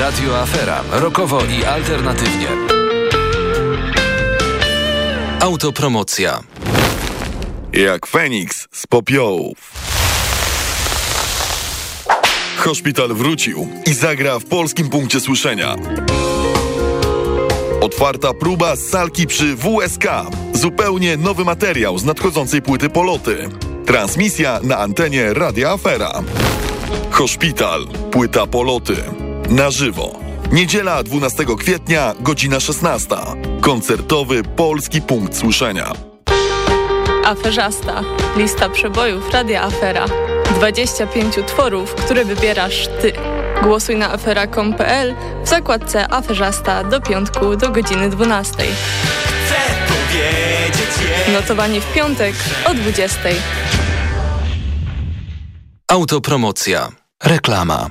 Radio Afera. Rokowo i alternatywnie. Autopromocja. Jak Feniks z popiołów. Hospital wrócił i zagra w polskim punkcie słyszenia. Otwarta próba z salki przy WSK. Zupełnie nowy materiał z nadchodzącej płyty Poloty. Transmisja na antenie Radia Afera. Hospital. Płyta Poloty. Na żywo. Niedziela 12 kwietnia, godzina 16. Koncertowy polski punkt słyszenia. Aferzasta. Lista przebojów Radia Afera. 25 tworów, które wybierasz Ty. Głosuj na afera.com.pl w zakładce Aferzasta do piątku do godziny 12. Notowanie w piątek o 20. Autopromocja. Reklama.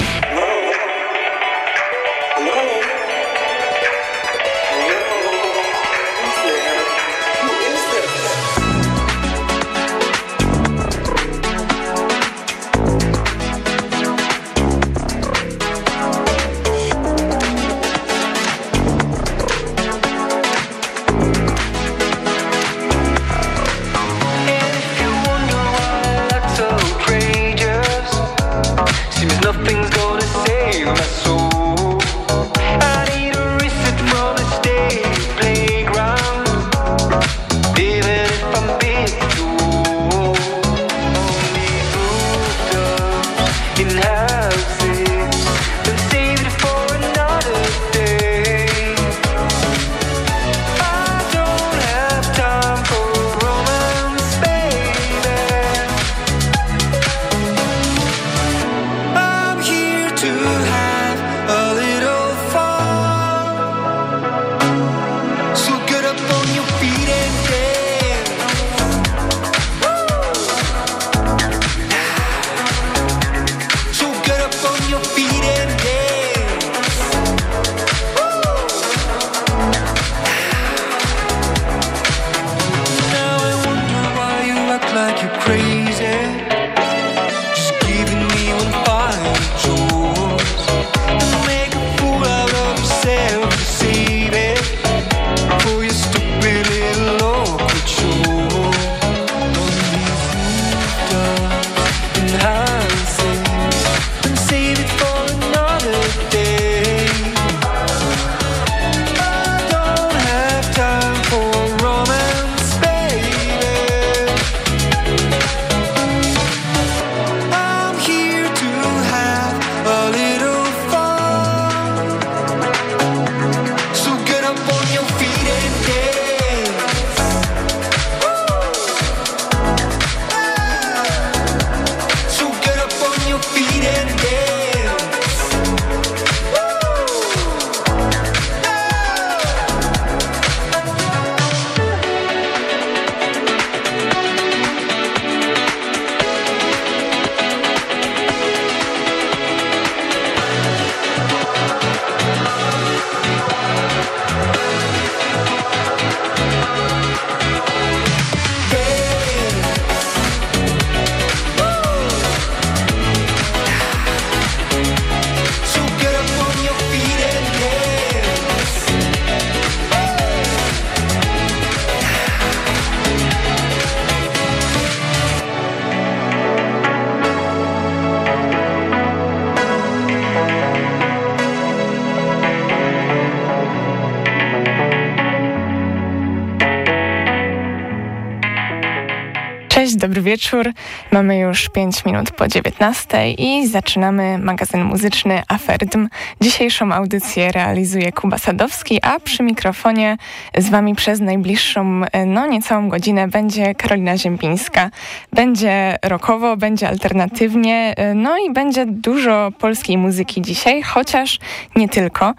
Wieczór. Mamy już 5 minut po 19 i zaczynamy magazyn muzyczny Aferdm. Dzisiejszą audycję realizuje Kuba Sadowski, a przy mikrofonie z Wami przez najbliższą, no niecałą godzinę będzie Karolina Ziempińska. Będzie rokowo, będzie alternatywnie, no i będzie dużo polskiej muzyki dzisiaj, chociaż nie tylko.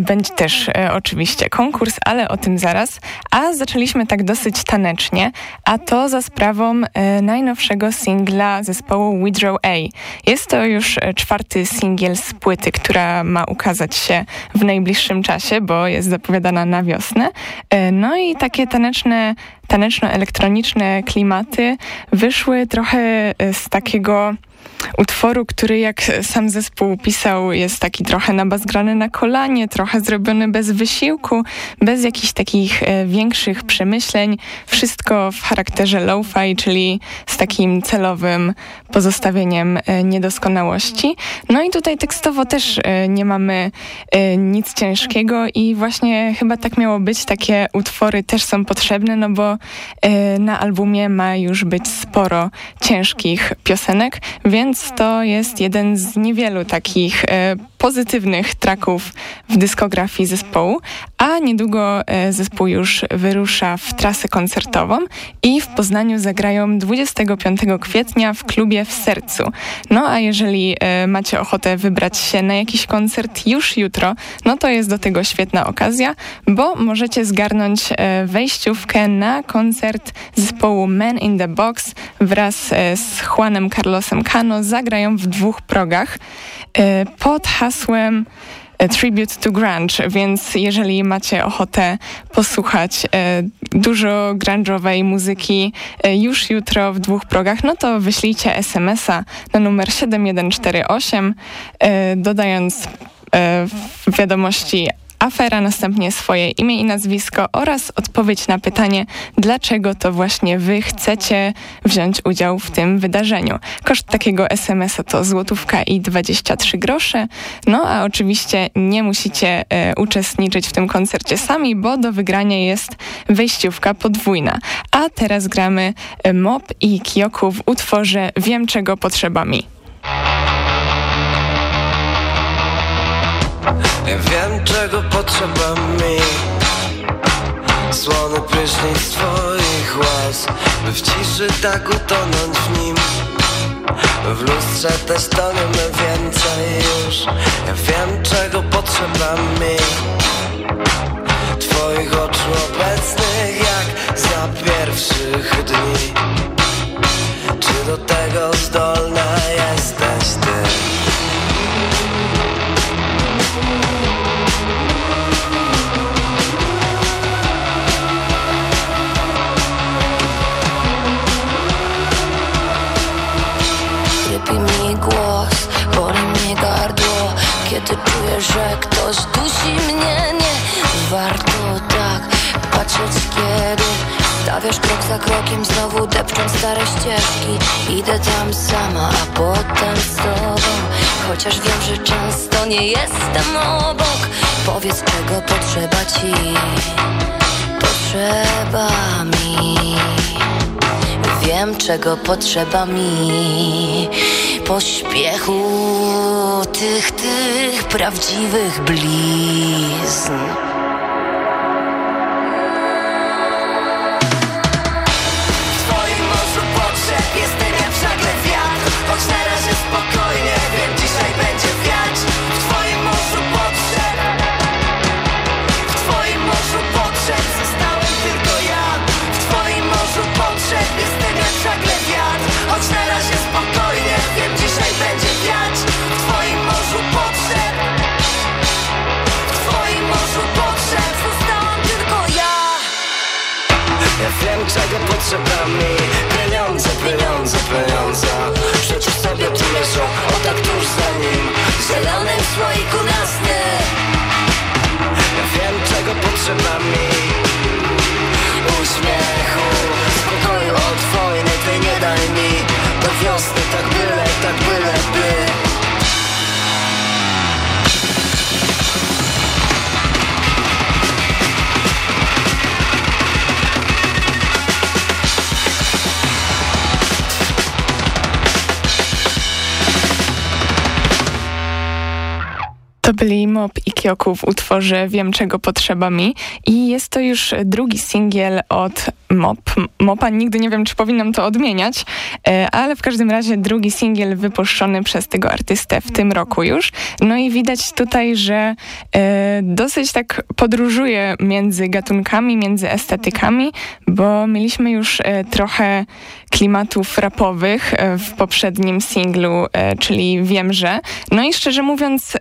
Będzie też e, oczywiście konkurs, ale o tym zaraz. A zaczęliśmy tak dosyć tanecznie, a to za sprawą e, najnowszego singla zespołu Withdraw A. Jest to już e, czwarty singiel z płyty, która ma ukazać się w najbliższym czasie, bo jest zapowiadana na wiosnę. E, no i takie taneczne taneczno-elektroniczne klimaty wyszły trochę z takiego utworu, który jak sam zespół pisał, jest taki trochę na na kolanie, trochę zrobiony bez wysiłku, bez jakichś takich e, większych przemyśleń. Wszystko w charakterze lo-fi, czyli z takim celowym pozostawieniem e, niedoskonałości. No i tutaj tekstowo też e, nie mamy nic ciężkiego i właśnie chyba tak miało być. Takie utwory też są potrzebne, no bo na albumie ma już być sporo ciężkich piosenek, więc to jest jeden z niewielu takich e, pozytywnych traków w dyskografii zespołu, a niedługo e, zespół już wyrusza w trasę koncertową i w Poznaniu zagrają 25 kwietnia w klubie w Sercu. No a jeżeli e, macie ochotę wybrać się na jakiś koncert już jutro, no to jest do tego świetna okazja, bo możecie zgarnąć e, wejściówkę na koncert zespołu Men in the Box wraz z Juanem Carlosem Cano zagrają w dwóch progach pod hasłem Tribute to Grunge, więc jeżeli macie ochotę posłuchać e, dużo grunge'owej muzyki e, już jutro w dwóch progach, no to wyślijcie SMS-a na numer 7148, e, dodając w wiadomości afera, następnie swoje imię i nazwisko oraz odpowiedź na pytanie, dlaczego to właśnie wy chcecie wziąć udział w tym wydarzeniu. Koszt takiego SMS-a to złotówka i 23 grosze. No a oczywiście nie musicie e, uczestniczyć w tym koncercie sami, bo do wygrania jest wejściówka podwójna. A teraz gramy e, Mop i Kioku w utworze Wiem czego potrzeba mi. Ja wiem czego potrzeba mi Słony prysznic twoich łaz By w ciszy tak utonąć w nim. W lustrze też toniemy więcej już. Ja wiem czego potrzeba mi Twoich oczu obecnych jak za pierwszych dni. Czy do tego zdolna Czuję, że ktoś dusi mnie? Nie. Warto tak patrzeć kiedy Stawiasz krok za krokiem, znowu depcząc stare ścieżki. Idę tam sama, a potem z tobą. Chociaż wiem, że często nie jestem obok. Powiedz, czego potrzeba ci. Potrzeba mi. Wiem, czego potrzeba mi Pośpiechu tych, tych prawdziwych blizn czego potrzeba mi Pieniądze, pieniądze, pieniądze. Przecież sobie tu leżą, o tak tuż za nim. Zielonym słoiku na sny Ja wiem czego potrzeba mi Uśmiechu, To byli Mop i Kioku w utworze Wiem czego potrzeba mi i jest to już drugi singiel od Mop. Mopa nigdy nie wiem, czy powinnam to odmieniać, e, ale w każdym razie drugi singiel wypuszczony przez tego artystę w tym roku już. No i widać tutaj, że e, dosyć tak podróżuje między gatunkami, między estetykami, bo mieliśmy już e, trochę klimatów rapowych w poprzednim singlu, czyli Wiem, że. No i szczerze mówiąc,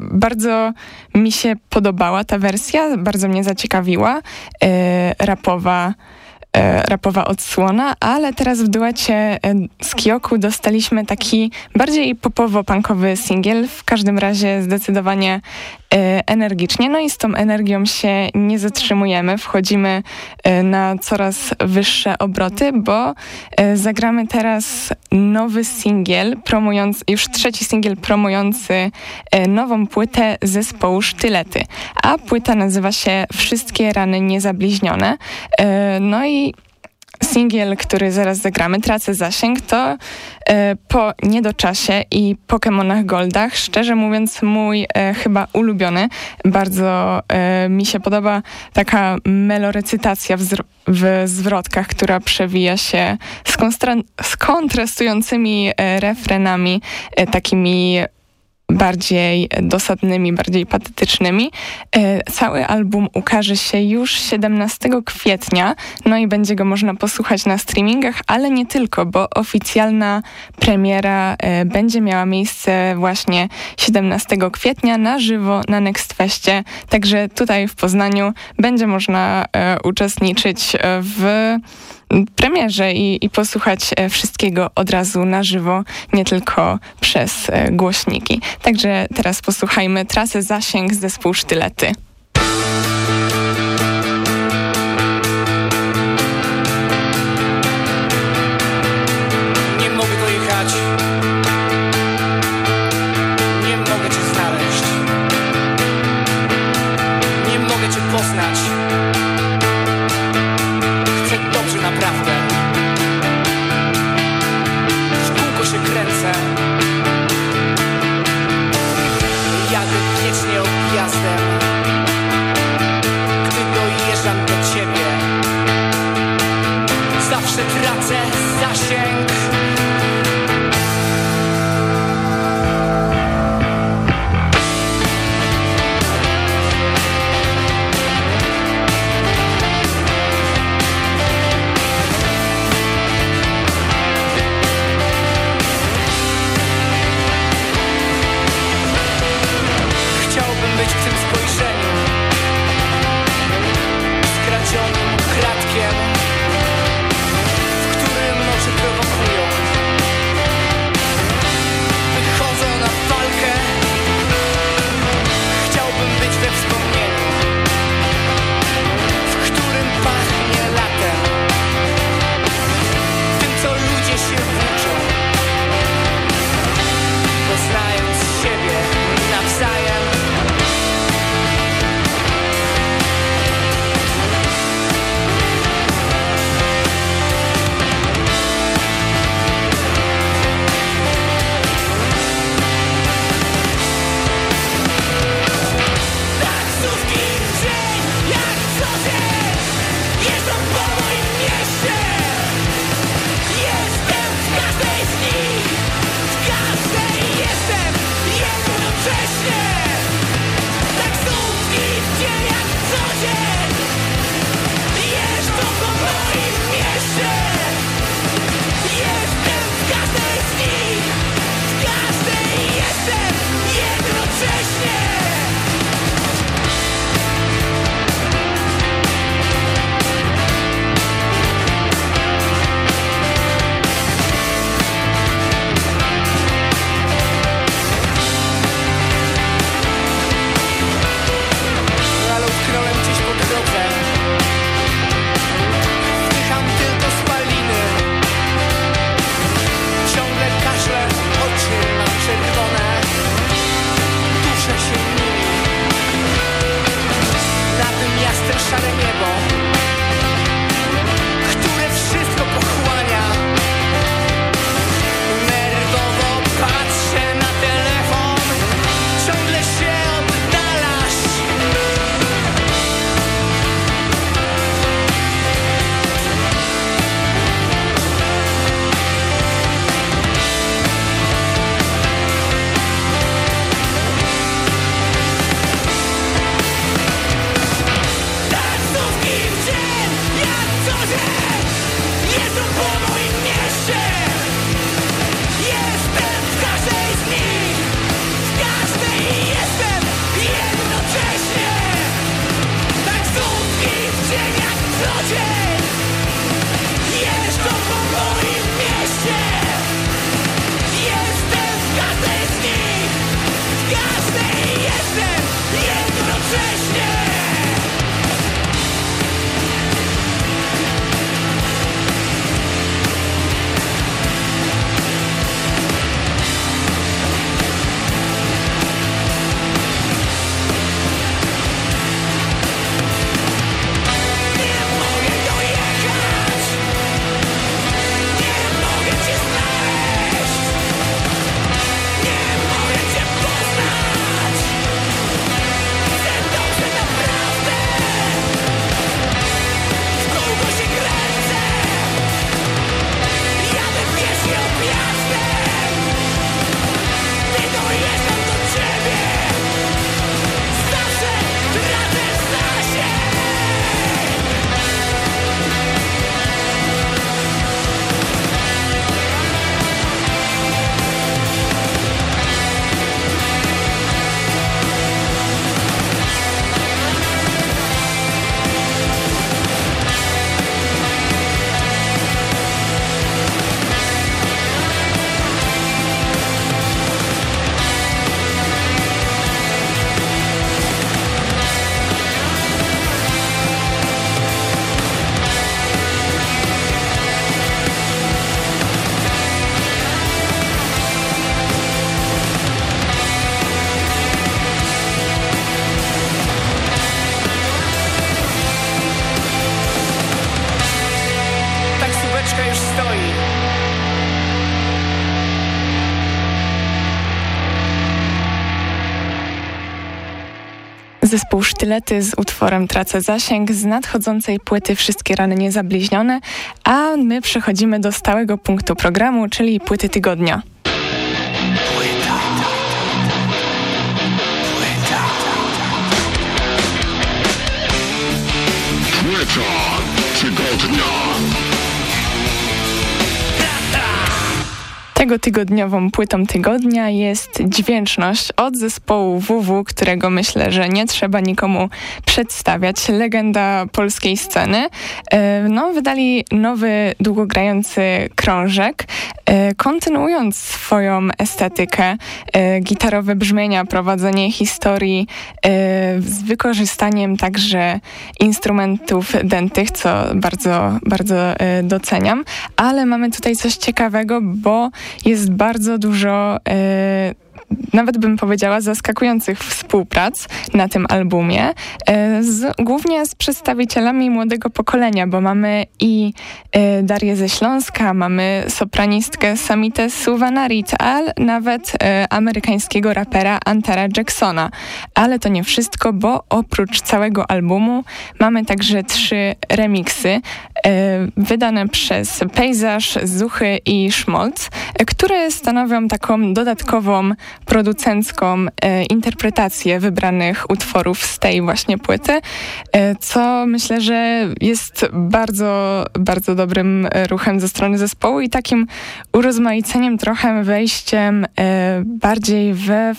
bardzo mi się podobała ta wersja, bardzo mnie zaciekawiła. Rapowa e, rapowa odsłona, ale teraz w duecie e, z Kioku dostaliśmy taki bardziej popowo-punkowy singiel, w każdym razie zdecydowanie E, energicznie. No i z tą energią się nie zatrzymujemy. Wchodzimy e, na coraz wyższe obroty, bo e, zagramy teraz nowy singiel, promujący, już trzeci singiel promujący nową płytę zespołu Sztylety. A płyta nazywa się Wszystkie rany niezabliźnione. No i singiel, który zaraz zagramy, Tracę zasięg, to e, po Niedoczasie i Pokémonach Goldach, szczerze mówiąc mój e, chyba ulubiony. Bardzo e, mi się podoba taka melorecytacja w, w zwrotkach, która przewija się z, z kontrastującymi refrenami, takimi bardziej dosadnymi, bardziej patetycznymi. E, cały album ukaże się już 17 kwietnia, no i będzie go można posłuchać na streamingach, ale nie tylko, bo oficjalna premiera e, będzie miała miejsce właśnie 17 kwietnia na żywo na Next Festie, także tutaj w Poznaniu będzie można e, uczestniczyć w premierze i, i posłuchać e, wszystkiego od razu na żywo, nie tylko przez e, głośniki. Także teraz posłuchajmy trasy zasięg zespół Sztylety. Sztylety z utworem Tracę zasięg z nadchodzącej płyty Wszystkie rany niezabliźnione, a my przechodzimy do stałego punktu programu, czyli płyty tygodnia. Tego tygodniową płytą tygodnia jest Dźwięczność od zespołu WW, którego myślę, że nie trzeba nikomu przedstawiać. Legenda polskiej sceny. E, no, wydali nowy, długogrający krążek, e, kontynuując swoją estetykę, e, gitarowe brzmienia, prowadzenie historii z wykorzystaniem także instrumentów dętych, co bardzo, bardzo doceniam. Ale mamy tutaj coś ciekawego, bo jest bardzo dużo e, nawet bym powiedziała, zaskakujących współprac na tym albumie, e, z, głównie z przedstawicielami młodego pokolenia, bo mamy i e, Darię ze Śląska, mamy sopranistkę Samitę Suwanarit, a nawet amerykańskiego rapera Antara Jacksona. Ale to nie wszystko, bo oprócz całego albumu mamy także trzy remiksy wydane przez Pejzaż, Zuchy i Szmolc, które stanowią taką dodatkową producencką e, interpretację wybranych utworów z tej właśnie płyty, e, co myślę, że jest bardzo, bardzo dobrym ruchem ze strony zespołu i takim urozmaiceniem, trochę wejściem e, bardziej we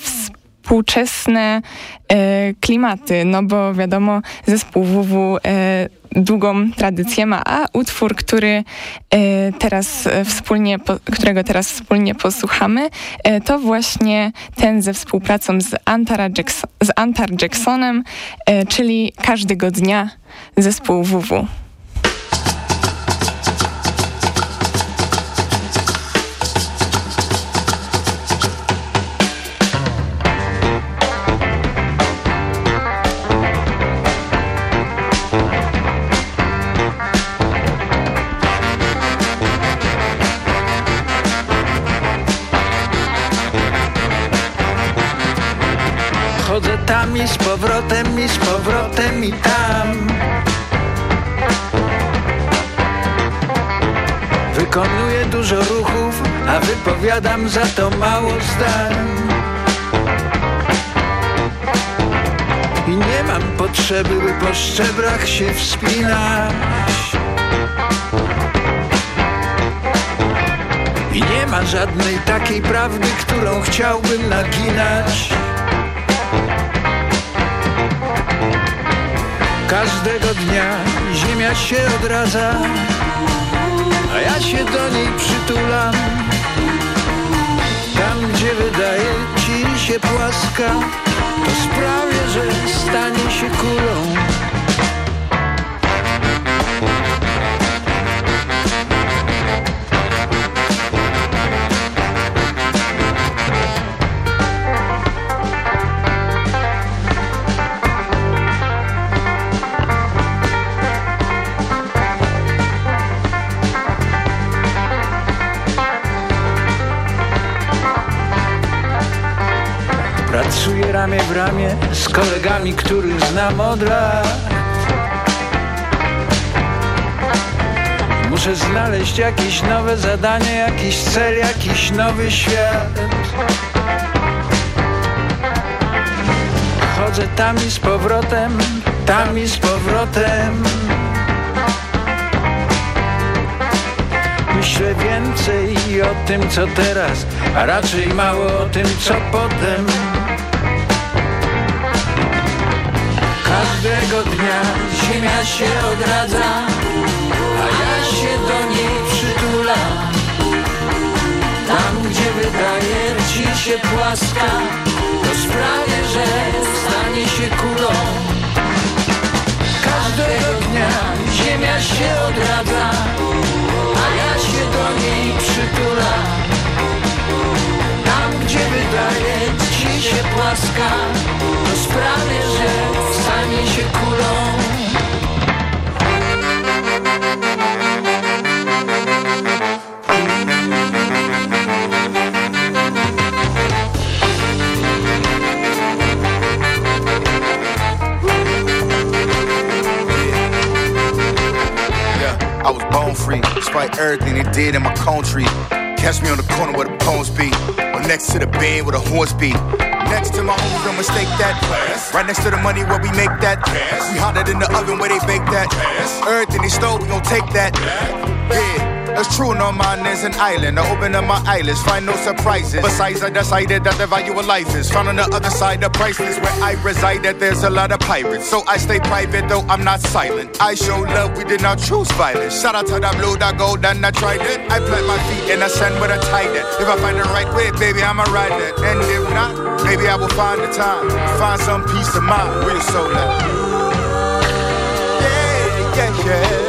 współczesne e, klimaty, no bo wiadomo, zespół WW e, długą tradycję ma, a utwór, który e, teraz wspólnie, którego teraz wspólnie posłuchamy, e, to właśnie ten ze współpracą z, Antara Jackson, z Antar Jacksonem, e, czyli każdego dnia zespół WW. Tam i z powrotem i z powrotem i tam. Wykonuję dużo ruchów, a wypowiadam za to mało zdań. I nie mam potrzeby, by po szczebrach się wspinać. I nie ma żadnej takiej prawdy, którą chciałbym naginać Każdego dnia ziemia się odradza, a ja się do niej przytulam. Tam, gdzie wydaje ci się płaska, to sprawię, że stanie się kulą. Ramię w ramię z kolegami, których znam od lat. Muszę znaleźć jakieś nowe zadanie, jakiś cel, jakiś nowy świat. Chodzę tam i z powrotem, tam i z powrotem. Myślę więcej o tym, co teraz, a raczej mało o tym, co potem Każdego dnia ziemia się odradza, a ja się do niej przytulam. Tam, gdzie wydaje ci się płaska, to sprawię, że stanie się kulą. Każdego dnia ziemia się odradza, a ja się do niej przytulam. Tam, gdzie wydaje ci się płaska, to sprawię, że I was bone free, spite everything they did in my country. Catch me on the corner where the bones be, or next to the band where the horns beat. Next to my homies, don't mistake that. Right next to the money where we make that. We hotter than the oven where they bake that. Everything they stole, we gon' take that. Yeah. It's true, no man is an island. I open up my eyelids, find no surprises. Besides, I decided that the value of life is found on the other side of priceless. Where I reside, that there's a lot of pirates. So I stay private, though I'm not silent. I show love, we did not choose violence. Shout out to that blue, that gold, and I tried it. I plant my feet in the sand with a it. If I find the right way, baby, I'ma ride it. And if not, maybe I will find the time. Find some peace of mind. Your soul? Yeah, yeah, yeah.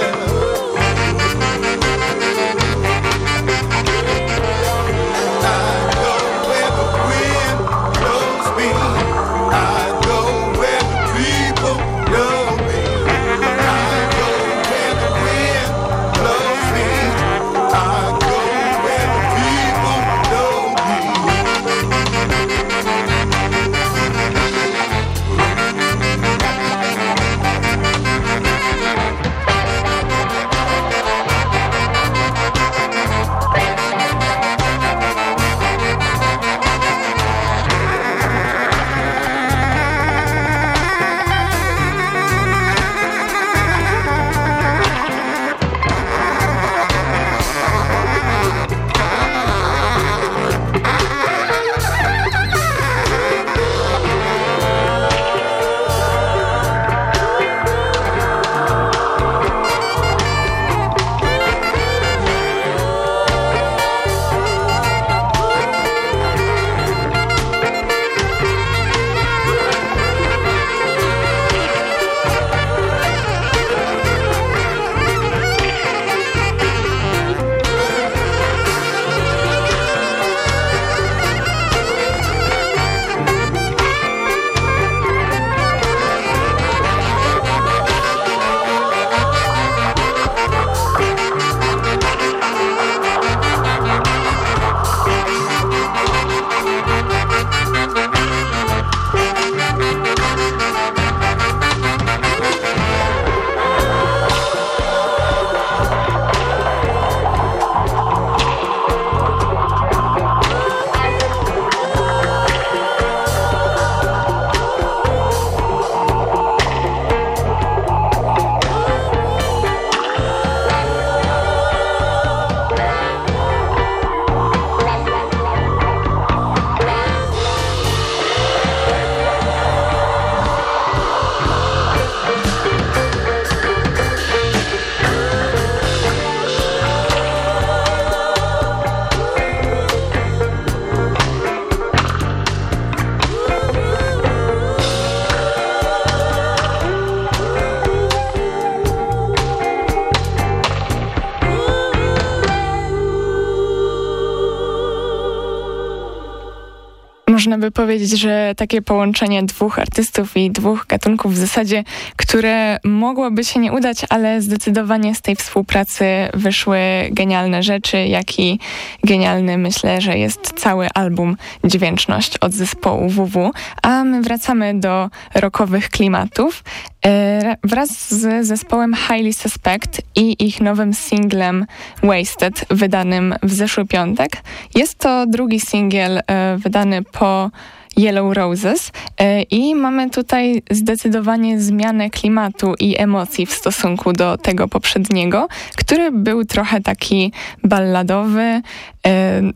Można by powiedzieć, że takie połączenie dwóch artystów i dwóch gatunków w zasadzie, które mogłoby się nie udać, ale zdecydowanie z tej współpracy wyszły genialne rzeczy, jak i genialny myślę, że jest cały album Dźwięczność od zespołu WW. A my wracamy do rockowych klimatów. E, wraz z zespołem Highly Suspect i ich nowym singlem Wasted, wydanym w zeszły piątek. Jest to drugi singiel e, wydany po Yellow Roses e, i mamy tutaj zdecydowanie zmianę klimatu i emocji w stosunku do tego poprzedniego, który był trochę taki balladowy,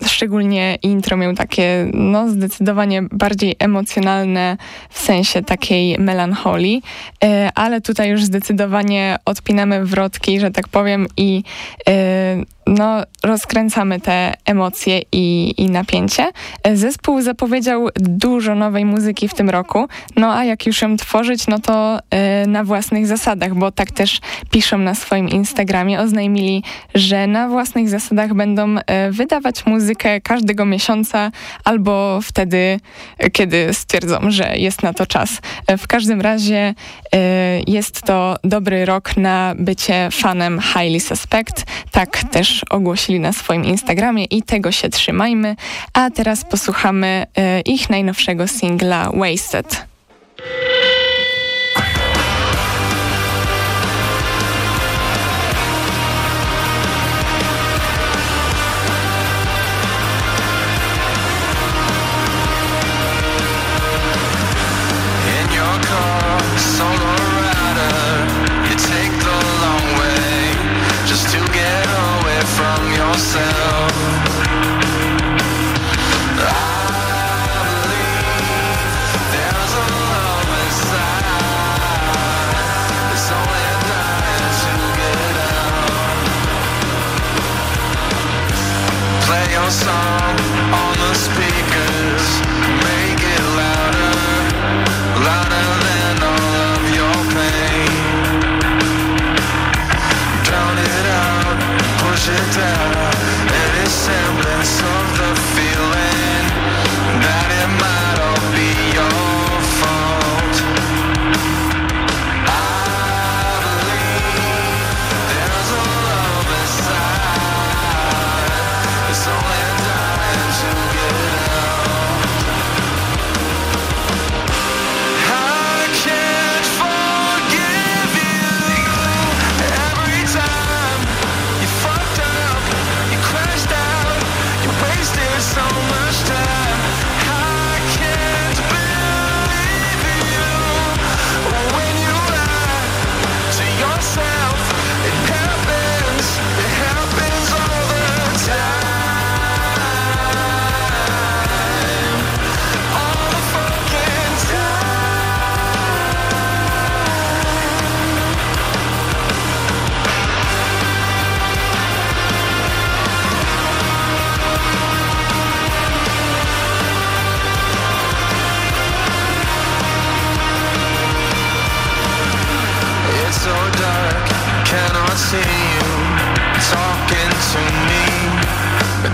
szczególnie intro miał takie no zdecydowanie bardziej emocjonalne w sensie takiej melancholii, e, ale tutaj już zdecydowanie odpinamy wrotki, że tak powiem i no, rozkręcamy te emocje i, i napięcie. Zespół zapowiedział dużo nowej muzyki w tym roku, no a jak już ją tworzyć, no to na własnych zasadach, bo tak też piszą na swoim Instagramie, oznajmili, że na własnych zasadach będą y, wydawać muzykę każdego miesiąca albo wtedy, kiedy stwierdzą, że jest na to czas. W każdym razie y, jest to dobry rok na bycie fanem Highly Suspect, tak też ogłosili na swoim Instagramie i tego się trzymajmy. A teraz posłuchamy e, ich najnowszego singla Wasted.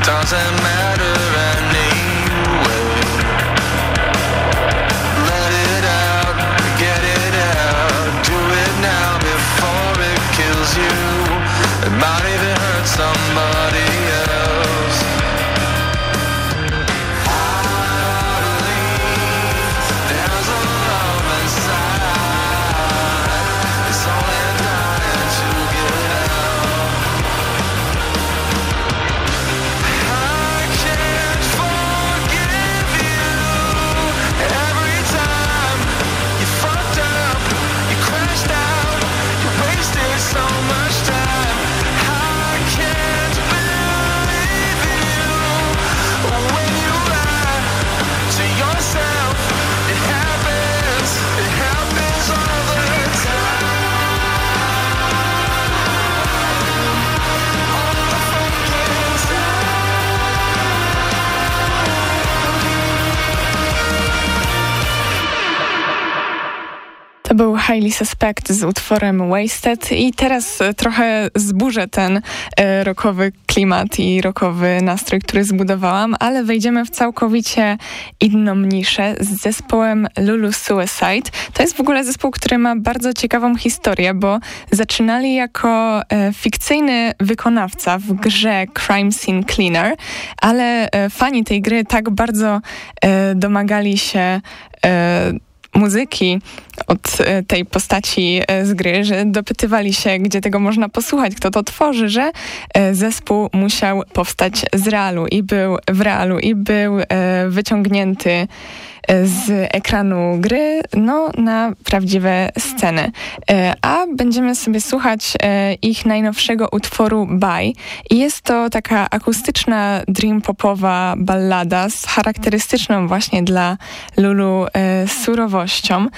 Doesn't matter anyway. Highly Suspect z utworem Wasted i teraz e, trochę zburzę ten e, rockowy klimat i rockowy nastrój, który zbudowałam, ale wejdziemy w całkowicie inną niszę z zespołem Lulu Suicide. To jest w ogóle zespół, który ma bardzo ciekawą historię, bo zaczynali jako e, fikcyjny wykonawca w grze Crime Scene Cleaner, ale e, fani tej gry tak bardzo e, domagali się e, muzyki od e, tej postaci e, z gry, że dopytywali się, gdzie tego można posłuchać, kto to tworzy, że e, zespół musiał powstać z realu i był w realu i był wyciągnięty z ekranu gry no, na prawdziwe sceny. A będziemy sobie słuchać ich najnowszego utworu Bye. I jest to taka akustyczna dream popowa ballada z charakterystyczną właśnie dla Lulu surowością.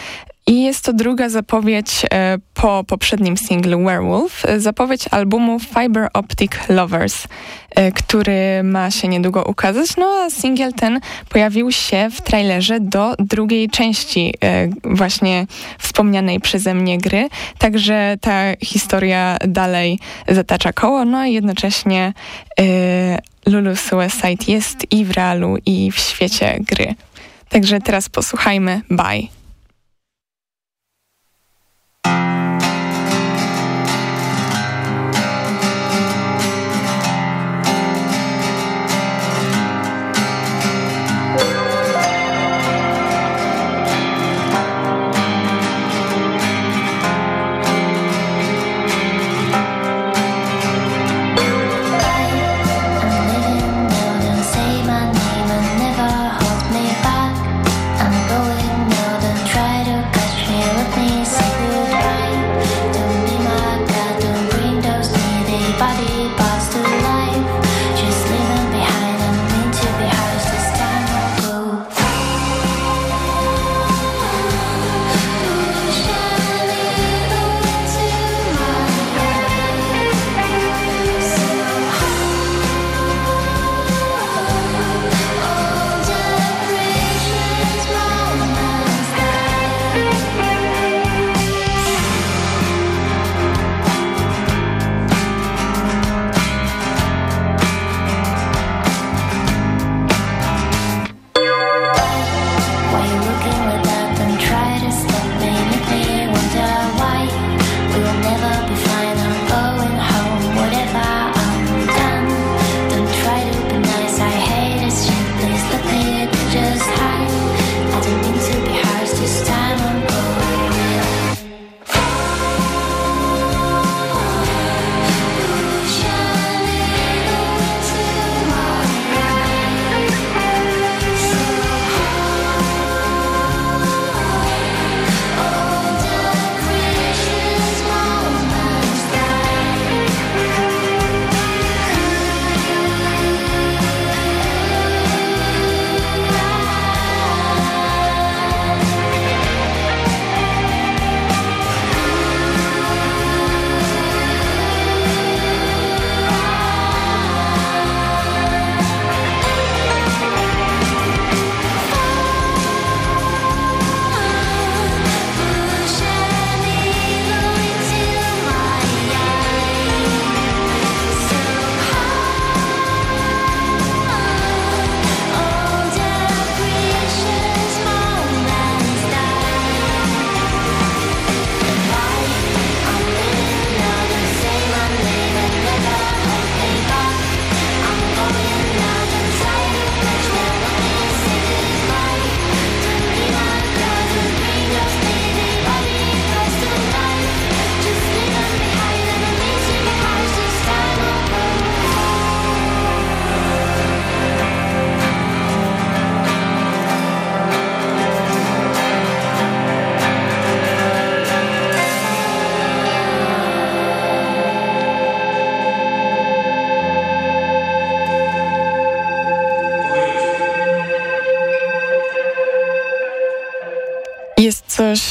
I jest to druga zapowiedź e, po poprzednim singlu Werewolf, e, zapowiedź albumu Fiber Optic Lovers, e, który ma się niedługo ukazać. No a singiel ten pojawił się w trailerze do drugiej części właśnie wspomnianej przeze mnie gry, także ta historia dalej zatacza koło, no i jednocześnie Lulu Suicide jest i w realu, i w świecie gry. Także teraz posłuchajmy Bye.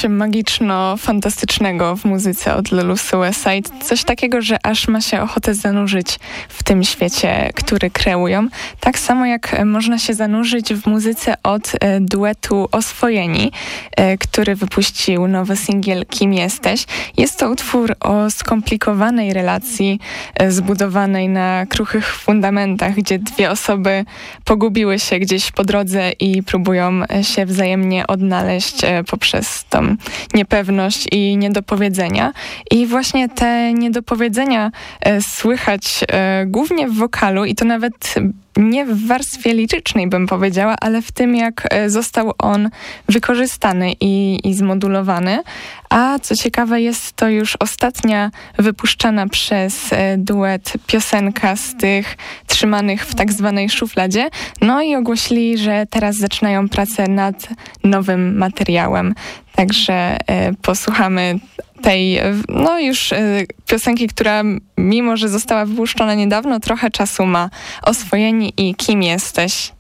Coś magiczno-fantastycznego w muzyce od Lulu Suicide. Coś takiego, że aż ma się ochotę zanurzyć w tym świecie, który kreują. Tak samo jak można się zanurzyć w muzyce od e, duetu Oswojeni, e, który wypuścił nowy singiel Kim Jesteś. Jest to utwór o skomplikowanej relacji e, zbudowanej na kruchych fundamentach, gdzie dwie osoby pogubiły się gdzieś po drodze i próbują się wzajemnie odnaleźć poprzez tą niepewność i niedopowiedzenia. I właśnie te niedopowiedzenia e, słychać e, głównie w wokalu i to nawet nie w warstwie lirycznej bym powiedziała, ale w tym jak e, został on wykorzystany i, i zmodulowany. A co ciekawe jest to już ostatnia wypuszczana przez e, duet piosenka z tych trzymanych w tak zwanej szufladzie. No i ogłosili, że teraz zaczynają pracę nad nowym materiałem. Także e, posłuchamy tej, no już y, piosenki, która mimo, że została wypuszczona niedawno, trochę czasu ma oswojeni i kim jesteś?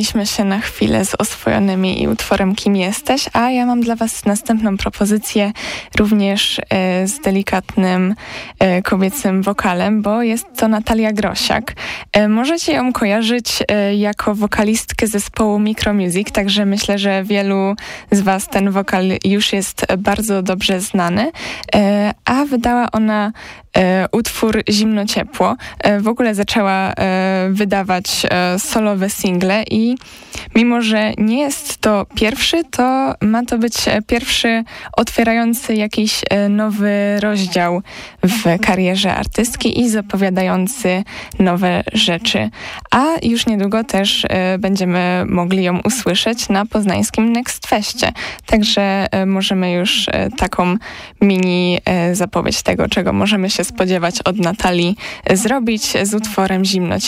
Zatrzymaliśmy się na chwilę z oswojonymi i utworem Kim jesteś, a ja mam dla Was następną propozycję również e, z delikatnym kobiecym wokalem, bo jest to Natalia Grosiak. E, możecie ją kojarzyć e, jako wokalistkę zespołu Micromusic, także myślę, że wielu z Was ten wokal już jest bardzo dobrze znany, e, a wydała ona e, utwór Zimno-Ciepło. E, w ogóle zaczęła e, wydawać e, solowe single i mimo, że nie jest to pierwszy, to ma to być e, pierwszy otwierający jakiś e, nowy rozdział w karierze artystki i zapowiadający nowe rzeczy. A już niedługo też e, będziemy mogli ją usłyszeć na poznańskim Next Festie. Także e, możemy już e, taką mini zapowiedź tego, czego możemy się spodziewać od Natalii zrobić z utworem. Zimno,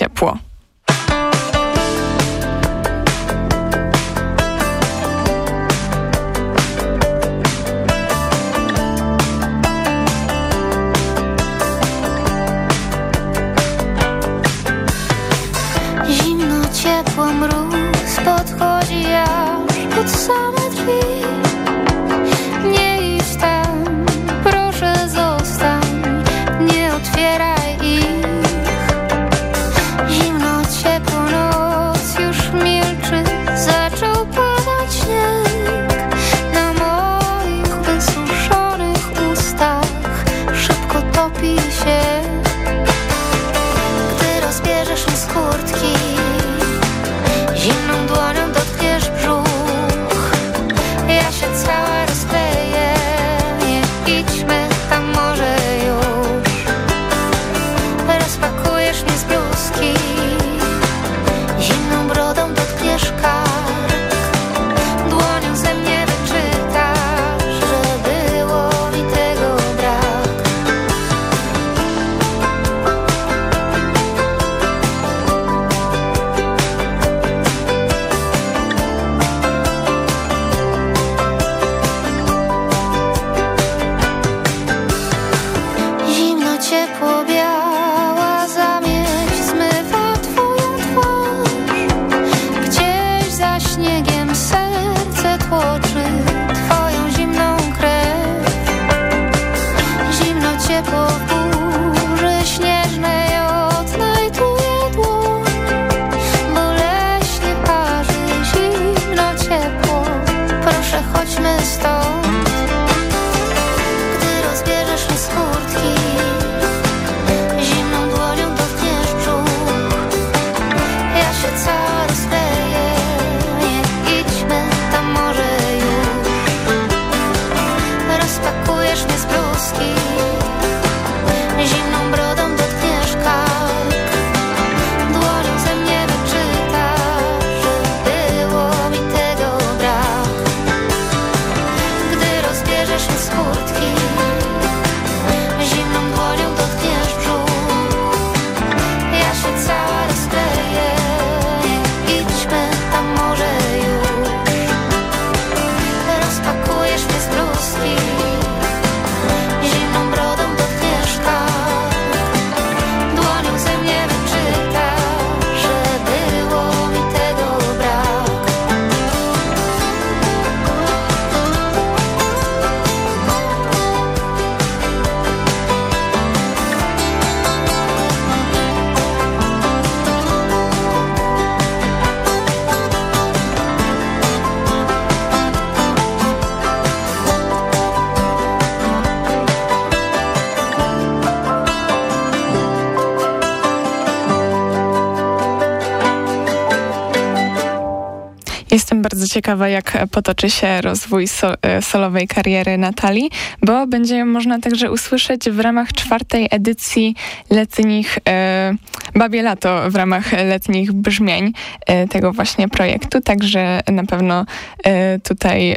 ciekawa, jak potoczy się rozwój e, solowej kariery Natalii, bo będzie ją można także usłyszeć w ramach czwartej edycji letnich, e, Babie Lato, w ramach letnich brzmień e, tego właśnie projektu, także na pewno e, tutaj e,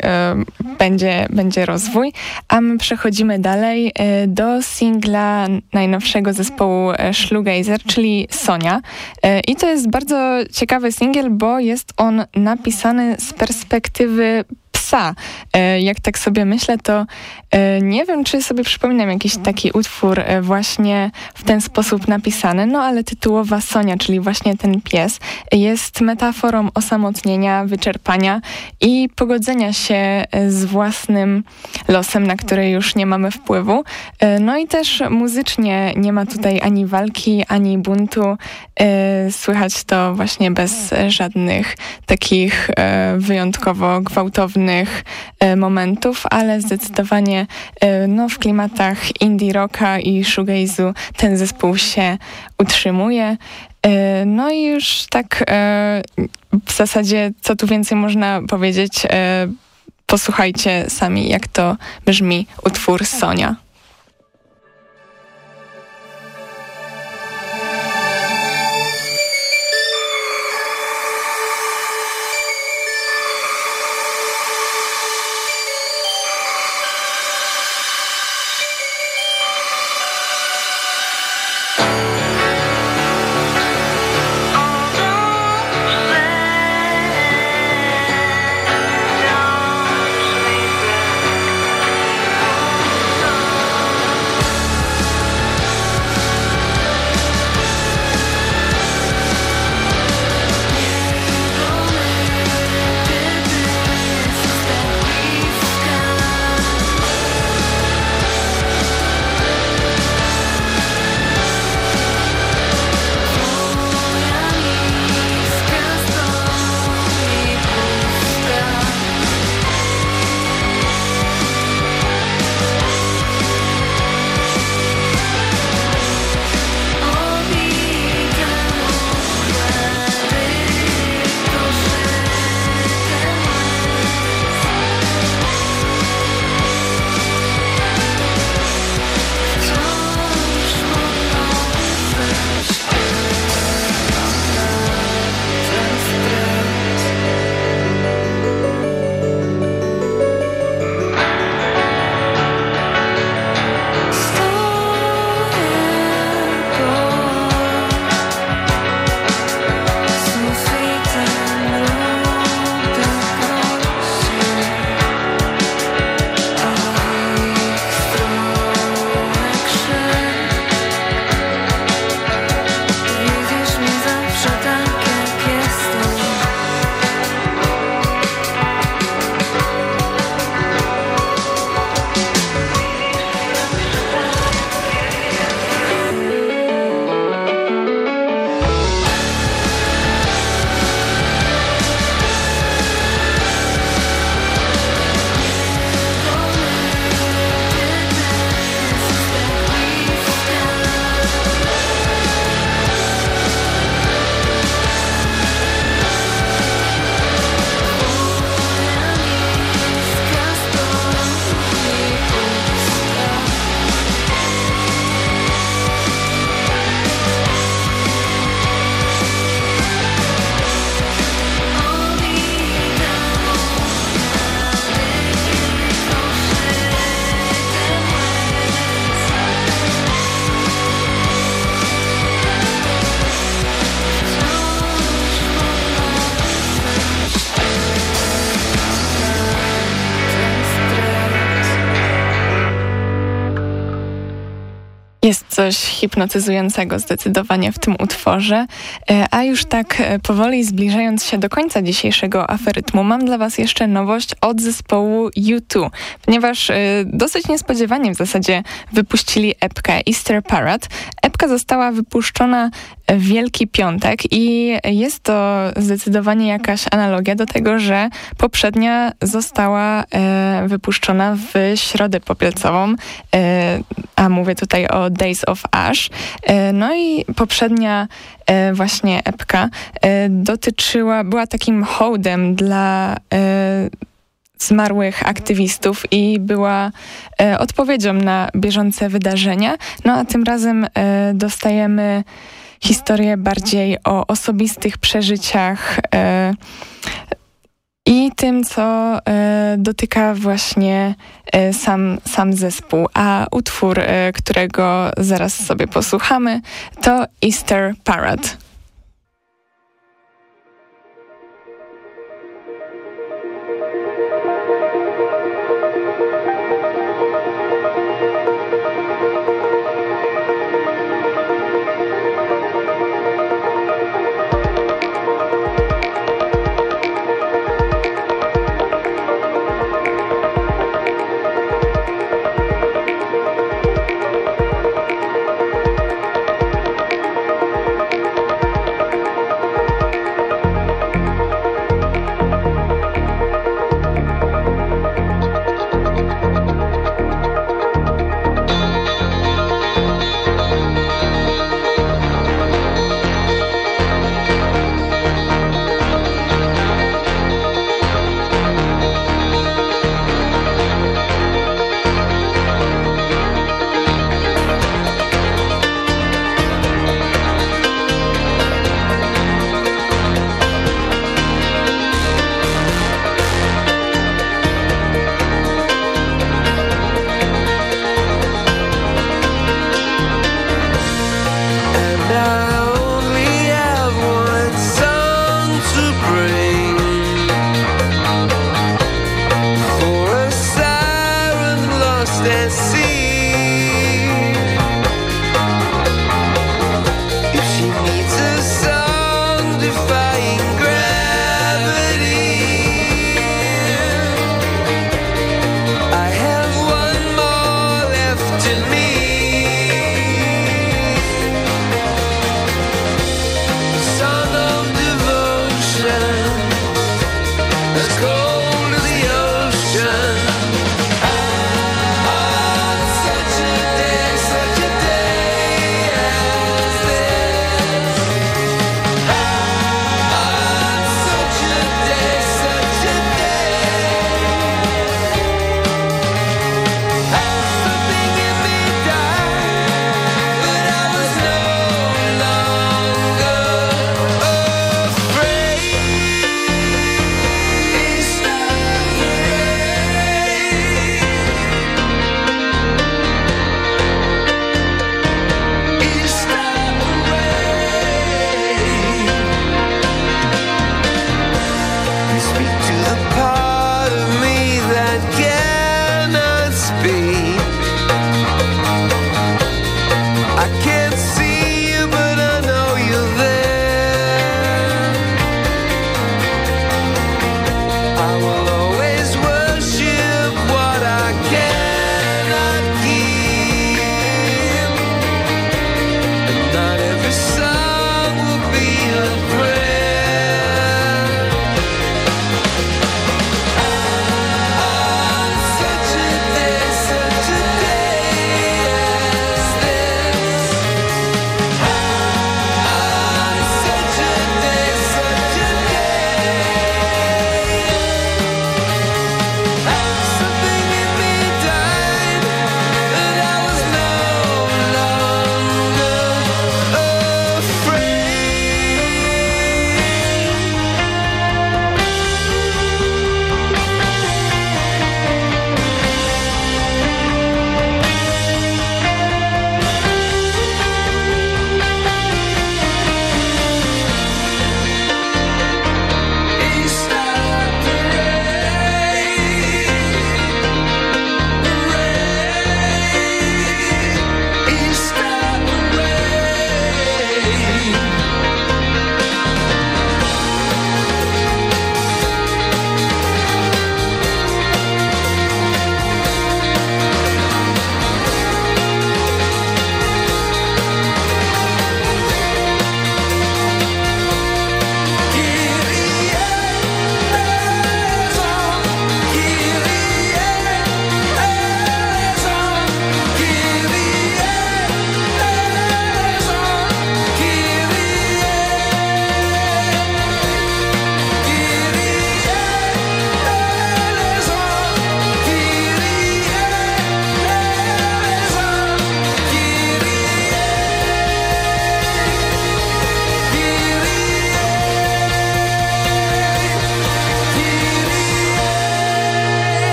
będzie, będzie rozwój. A my przechodzimy dalej e, do singla najnowszego zespołu e, Szlugazer, czyli Sonia. I to jest bardzo ciekawy singiel, bo jest on napisany z perspektywy psa. Jak tak sobie myślę, to nie wiem, czy sobie przypominam jakiś taki utwór właśnie w ten sposób napisany, no ale tytułowa Sonia, czyli właśnie ten pies, jest metaforą osamotnienia, wyczerpania i pogodzenia się z własnym losem, na który już nie mamy wpływu. No i też muzycznie nie ma tutaj ani walki, ani buntu. Słychać to właśnie bez żadnych takich wyjątkowo gwałtownych momentów, ale zdecydowanie no, w klimatach indie rocka i shoegaze'u ten zespół się utrzymuje. E, no i już tak e, w zasadzie, co tu więcej można powiedzieć, e, posłuchajcie sami, jak to brzmi utwór Sonia. Coś hipnotyzującego zdecydowanie w tym utworze, e, a już tak e, powoli zbliżając się do końca dzisiejszego aferytmu, mam dla Was jeszcze nowość od zespołu U2, ponieważ e, dosyć niespodziewanie w zasadzie wypuścili epkę Easter Parade. Epka została wypuszczona Wielki Piątek i jest to zdecydowanie jakaś analogia do tego, że poprzednia została wypuszczona w Środę Popielcową, a mówię tutaj o Days of Ash. E, no i poprzednia e, właśnie epka e, dotyczyła, była takim hołdem dla zmarłych aktywistów i była odpowiedzią na bieżące wydarzenia. No a tym razem dostajemy historię bardziej o osobistych przeżyciach i tym, co e, dotyka właśnie e, sam, sam zespół. A utwór, e, którego zaraz sobie posłuchamy, to Easter Parade.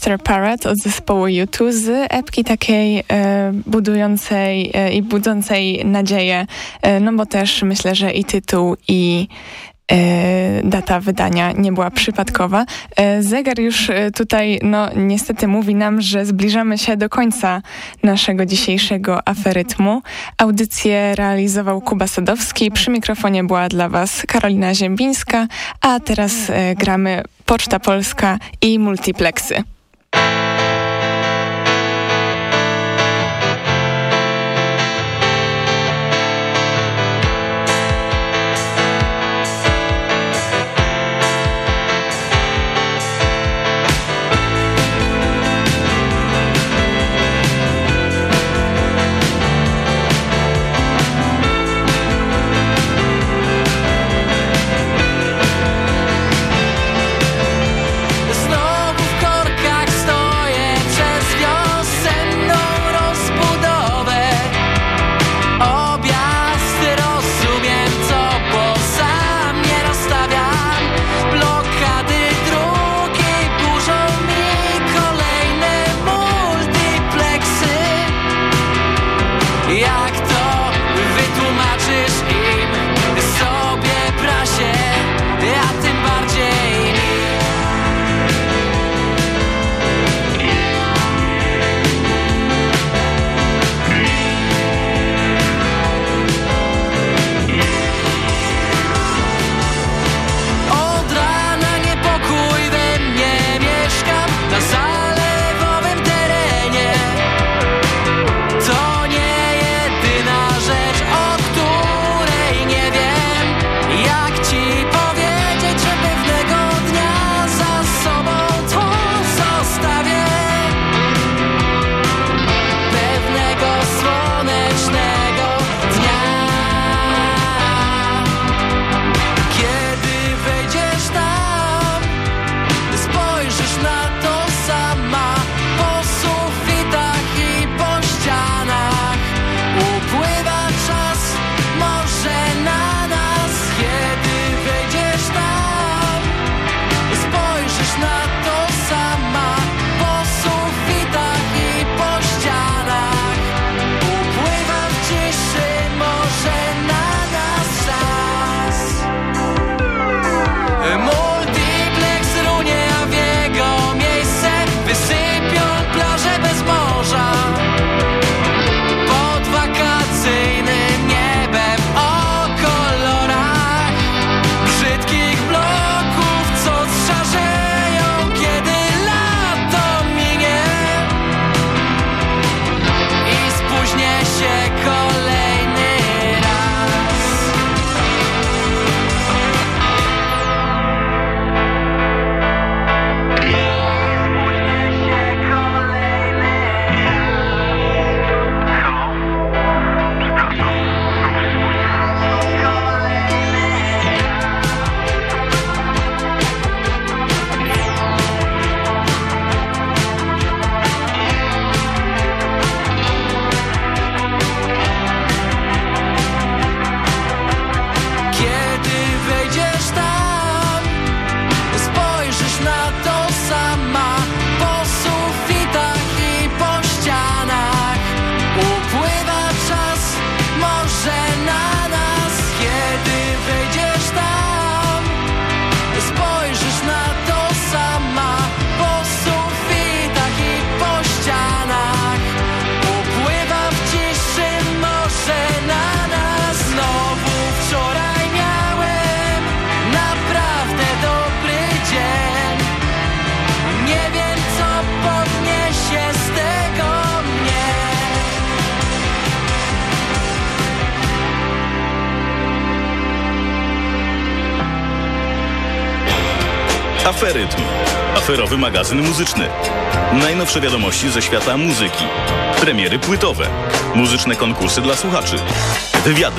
Easter Parade od zespołu U2 z epki takiej e, budującej e, i budzącej nadzieję, e, no bo też myślę, że i tytuł i data wydania nie była przypadkowa. Zegar już tutaj, no niestety mówi nam, że zbliżamy się do końca naszego dzisiejszego aferytmu. Audycję realizował Kuba Sadowski, przy mikrofonie była dla Was Karolina Ziembińska, a teraz gramy Poczta Polska i Multiplexy. Magazyn muzyczny. Najnowsze wiadomości ze świata muzyki. Premiery płytowe. Muzyczne konkursy dla słuchaczy. Wywiady.